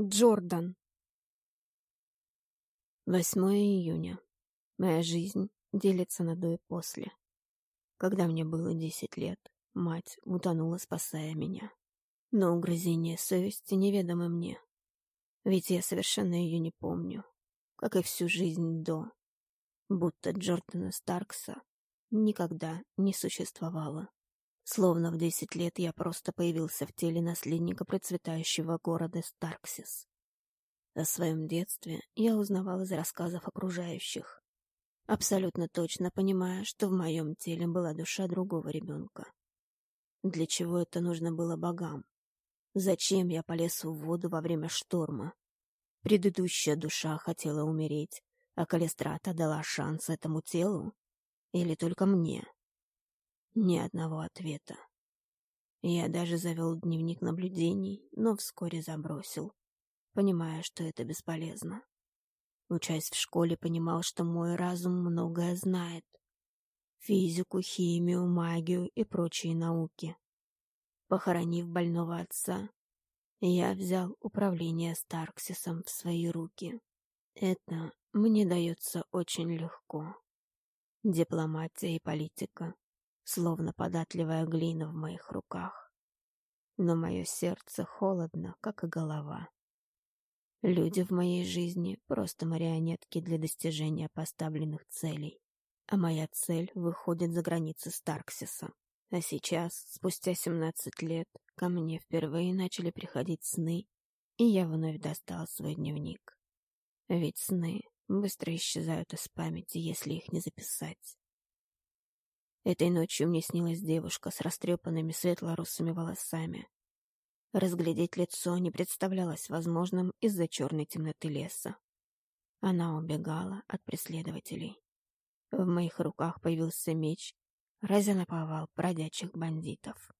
Джордан. 8 июня. Моя жизнь делится на до и после. Когда мне было 10 лет, мать утонула, спасая меня. Но угрызение совести неведомы мне. Ведь я совершенно ее не помню, как и всю жизнь до. Будто Джордана Старкса никогда не существовало. Словно в десять лет я просто появился в теле наследника процветающего города Старксис. О своем детстве я узнавал из рассказов окружающих, абсолютно точно понимая, что в моем теле была душа другого ребенка. Для чего это нужно было богам? Зачем я полез в воду во время шторма? Предыдущая душа хотела умереть, а Калистрата дала шанс этому телу? Или только мне? Ни одного ответа. Я даже завел дневник наблюдений, но вскоре забросил, понимая, что это бесполезно. Учась в школе, понимал, что мой разум многое знает. Физику, химию, магию и прочие науки. Похоронив больного отца, я взял управление Старксисом в свои руки. Это мне дается очень легко. Дипломатия и политика словно податливая глина в моих руках. Но мое сердце холодно, как и голова. Люди в моей жизни — просто марионетки для достижения поставленных целей. А моя цель выходит за границы Старксиса. А сейчас, спустя 17 лет, ко мне впервые начали приходить сны, и я вновь достал свой дневник. Ведь сны быстро исчезают из памяти, если их не записать. Этой ночью мне снилась девушка с растрепанными светло-русыми волосами. Разглядеть лицо не представлялось возможным из-за черной темноты леса. Она убегала от преследователей. В моих руках появился меч, разя наповал бродячих бандитов.